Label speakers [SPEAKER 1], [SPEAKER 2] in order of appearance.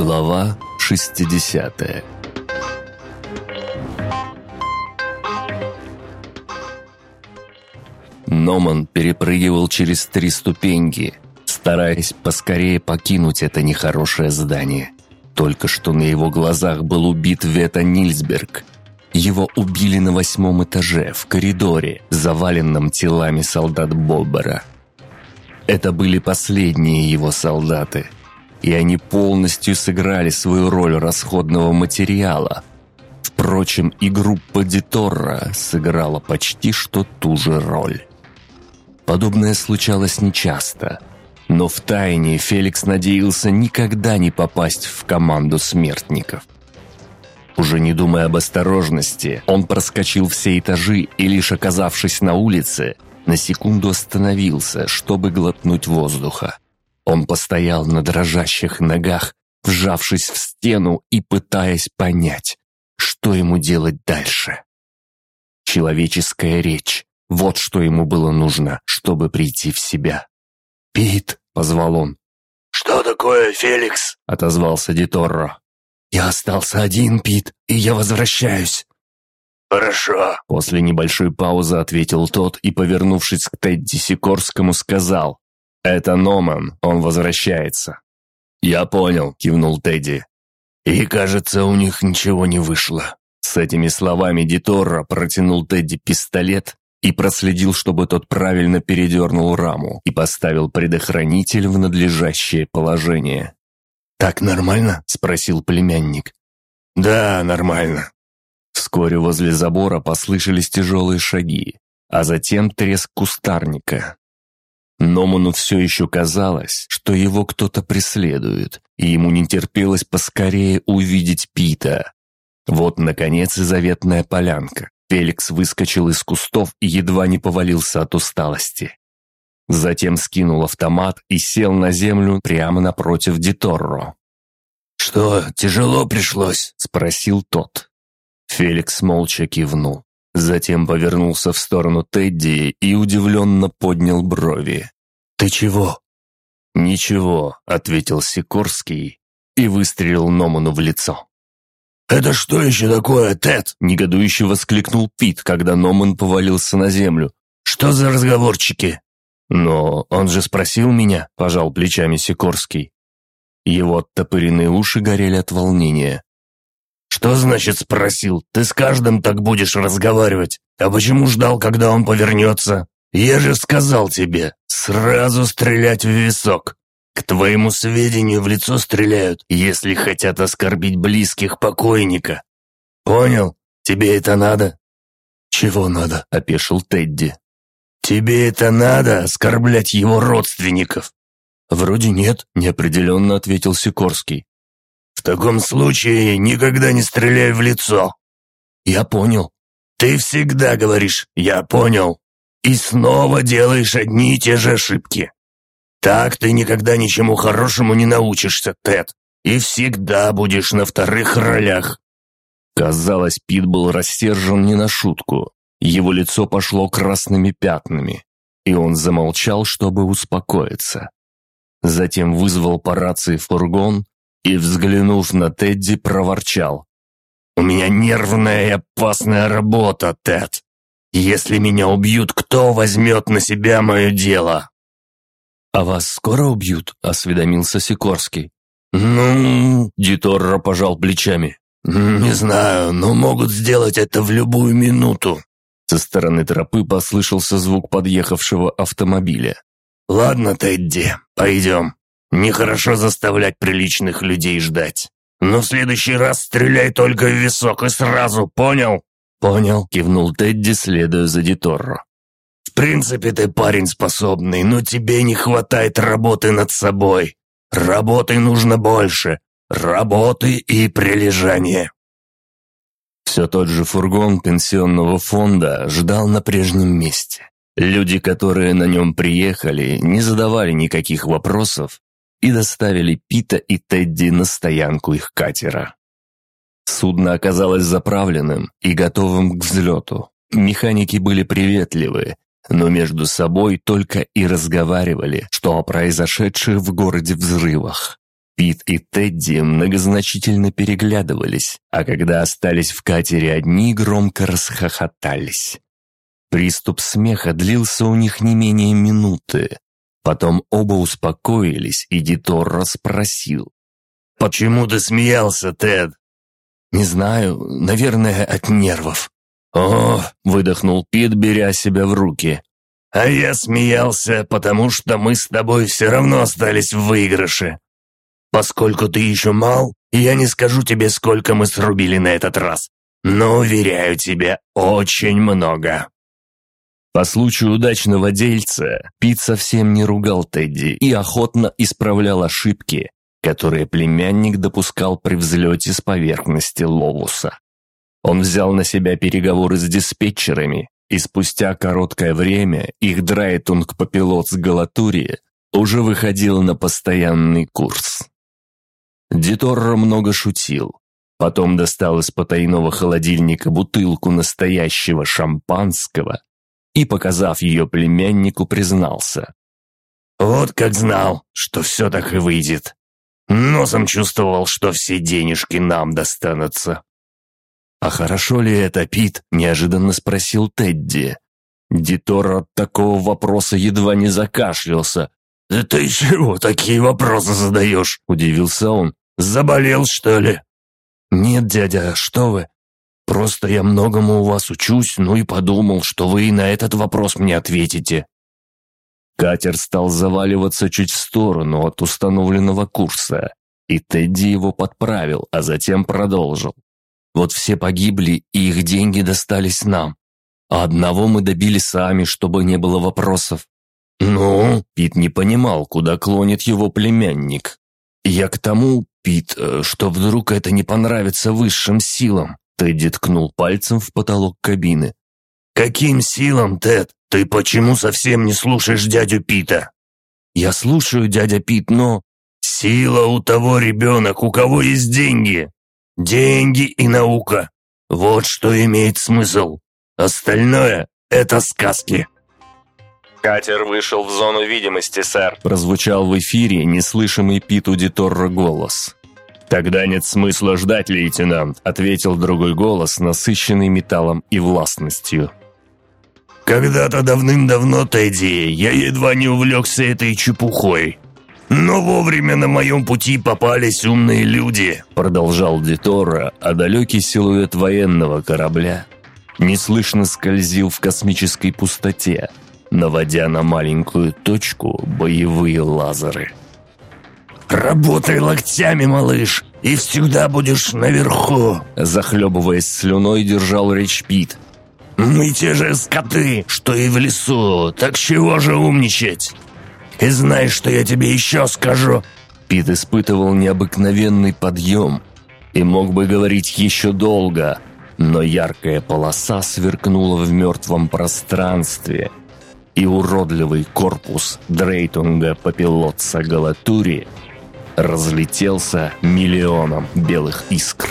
[SPEAKER 1] Глава 60 Номан перепрыгивал через три ступеньки, стараясь поскорее покинуть это нехорошее здание. Только что на его глазах был убит Вета Нильсберг. Его убили на восьмом этаже, в коридоре, заваленном телами солдат Боббера. Это были последние его солдаты – и они полностью сыграли свою роль расходного материала. Впрочем, и группа Диторра сыграла почти что ту же роль. Подобное случалось нечасто, но в тайне Феликс надеялся никогда не попасть в команду смертников. Уже не думая об осторожности, он проскочил все этажи и, лишь оказавшись на улице, на секунду остановился, чтобы глотнуть воздуха. Он постоял на дрожащих ногах, вжавшись в стену и пытаясь понять, что ему делать дальше. Человеческая речь – вот что ему было нужно, чтобы прийти в себя. «Пит!» – позвал он.
[SPEAKER 2] «Что такое, Феликс?»
[SPEAKER 1] – отозвался Диторро.
[SPEAKER 2] «Я остался один, Пит, и я возвращаюсь». «Хорошо», –
[SPEAKER 1] после небольшой паузы ответил тот и, повернувшись к Тедди Сикорскому, сказал. «Это Номан, он возвращается». «Я понял», — кивнул Тедди.
[SPEAKER 2] «И, кажется, у них ничего не вышло».
[SPEAKER 1] С этими словами Диторро протянул Тедди пистолет и проследил, чтобы тот правильно передернул раму и поставил предохранитель в надлежащее положение.
[SPEAKER 2] «Так нормально?»
[SPEAKER 1] – спросил племянник.
[SPEAKER 2] «Да, нормально».
[SPEAKER 1] Вскоре возле забора послышались тяжелые шаги, а затем треск кустарника. Номану все еще казалось, что его кто-то преследует, и ему не терпелось поскорее увидеть Пита. Вот, наконец, и заветная полянка. Феликс выскочил из кустов и едва не повалился от усталости. Затем скинул автомат и сел на землю прямо напротив Диторро.
[SPEAKER 2] «Что, тяжело пришлось?»
[SPEAKER 1] – спросил тот. Феликс молча кивнул. Затем повернулся в сторону Тедди и удивленно поднял брови.
[SPEAKER 2] «Ты чего?»
[SPEAKER 1] «Ничего», — ответил Сикорский и выстрелил Номану в лицо.
[SPEAKER 2] «Это что еще такое, Тед?»
[SPEAKER 1] — негодующе воскликнул Пит, когда Номан повалился на землю.
[SPEAKER 2] «Что за разговорчики?»
[SPEAKER 1] «Но он же спросил меня», — пожал плечами Сикорский. Его оттопыренные уши горели от волнения.
[SPEAKER 2] «Что значит спросил? Ты с каждым так будешь разговаривать. А почему ждал, когда он повернется? Я же сказал тебе, сразу стрелять в висок. К твоему сведению, в лицо стреляют, если хотят оскорбить близких покойника. Понял? Тебе это надо?»
[SPEAKER 1] «Чего надо?» — опешил Тедди.
[SPEAKER 2] «Тебе это надо, оскорблять его родственников?»
[SPEAKER 1] «Вроде нет», — неопределенно ответил Сикорский.
[SPEAKER 2] «В таком случае никогда не стреляй в лицо».
[SPEAKER 1] «Я понял».
[SPEAKER 2] «Ты всегда говоришь «я понял». И снова делаешь одни и те же ошибки. Так ты никогда ничему хорошему не научишься, Тед. И всегда будешь на вторых ролях».
[SPEAKER 1] Казалось, Пит был рассержен не на шутку. Его лицо пошло красными пятнами, и он замолчал, чтобы успокоиться. Затем вызвал по рации фургон и, взглянув на Тедди, проворчал. «У меня нервная и опасная работа, Тед. Если меня убьют, кто возьмет на себя мое дело?»
[SPEAKER 2] «А вас скоро убьют?» – осведомился Сикорский.
[SPEAKER 1] «Ну...» – Диторро пожал плечами.
[SPEAKER 2] «Не знаю, но могут сделать это в любую минуту».
[SPEAKER 1] Со стороны тропы послышался звук подъехавшего автомобиля.
[SPEAKER 2] «Ладно, Тедди, пойдем. Нехорошо заставлять приличных людей ждать. Но в следующий раз стреляй только в висок и сразу, понял?»
[SPEAKER 1] «Понял», — кивнул Тедди, следуя за Диторро.
[SPEAKER 2] «В принципе, ты парень способный, но тебе не хватает работы над собой. Работы нужно больше. Работы и прилежания».
[SPEAKER 1] Все тот же фургон пенсионного фонда ждал на прежнем месте. Люди, которые на нем приехали, не задавали никаких вопросов и доставили Пита и Тедди на стоянку их катера. Судно оказалось заправленным и готовым к взлету. Механики были приветливы, но между собой только и разговаривали, что о произошедших в городе взрывах. Пит и Тедди многозначительно переглядывались, а когда остались в катере одни, громко расхохотались. Приступ смеха длился у них не менее минуты. Потом оба успокоились, и Дитор расспросил.
[SPEAKER 2] «Почему ты смеялся, Тед?»
[SPEAKER 1] «Не знаю, наверное, от нервов».
[SPEAKER 2] «О!» — выдохнул Пит, беря себя в руки. «А я смеялся, потому что мы с тобой все равно остались в выигрыше. Поскольку ты еще мал, я не скажу тебе, сколько мы срубили на этот раз. Но, уверяю тебя, очень много».
[SPEAKER 1] По случаю удачного дельца Пит совсем не ругал Тедди и охотно исправлял ошибки, которые племянник допускал при взлете с поверхности Ловуса. Он взял на себя переговоры с диспетчерами, и спустя короткое время их драйтунг по пилот с Галатурии уже выходил на постоянный курс. Диторро много шутил. Потом достал из потайного холодильника бутылку настоящего шампанского и, показав ее племяннику, признался.
[SPEAKER 2] «Вот как знал, что все так и выйдет. Носом чувствовал, что все денежки нам достанутся».
[SPEAKER 1] «А хорошо ли это, Пит?» – неожиданно спросил Тедди. Дитор от такого вопроса едва не закашлялся.
[SPEAKER 2] «Да ты чего такие вопросы задаешь?» – удивился он. Заболел, что ли?»
[SPEAKER 1] «Нет, дядя, что вы. Просто я многому у вас учусь, ну и подумал, что вы и на этот вопрос мне ответите». Катер стал заваливаться чуть в сторону от установленного курса, и Тедди его подправил, а затем продолжил. «Вот все погибли, и их деньги достались нам. А одного мы добили сами, чтобы не было вопросов». «Ну?» Пит не понимал, куда клонит его племянник. «Я к тому, Пит, э, что вдруг это не понравится высшим силам?» Тедди ткнул пальцем в потолок кабины.
[SPEAKER 2] «Каким силам, Тед? Ты почему совсем не слушаешь дядю Пита?»
[SPEAKER 1] «Я слушаю, дядя Пит, но...»
[SPEAKER 2] «Сила у того ребенок, у кого есть деньги. Деньги и наука. Вот что имеет смысл. Остальное — это сказки».
[SPEAKER 3] «Катер вышел в зону видимости, сэр», –
[SPEAKER 1] прозвучал в эфире неслышимый Питу Диторро голос.
[SPEAKER 3] «Тогда нет смысла ждать, лейтенант», – ответил другой голос, насыщенный металлом и властностью.
[SPEAKER 2] «Когда-то давным-давно, Тедди, я едва не увлекся этой чепухой. Но вовремя на моем пути попались умные люди», –
[SPEAKER 1] продолжал Диторро, а далекий силуэт военного корабля неслышно скользил в космической пустоте – наводя на маленькую точку боевые лазеры.
[SPEAKER 2] «Работай локтями, малыш, и всегда будешь наверху!»
[SPEAKER 1] Захлебываясь слюной, держал речь Пит.
[SPEAKER 2] «Мы те же скоты, что и в лесу, так чего же умничать? И знаешь, что я тебе еще скажу?»
[SPEAKER 1] Пит испытывал необыкновенный подъем и мог бы говорить еще долго, но яркая полоса сверкнула в мертвом пространстве, и уродливый корпус Дрейтунга Папилотса Галатури разлетелся миллионом белых искр.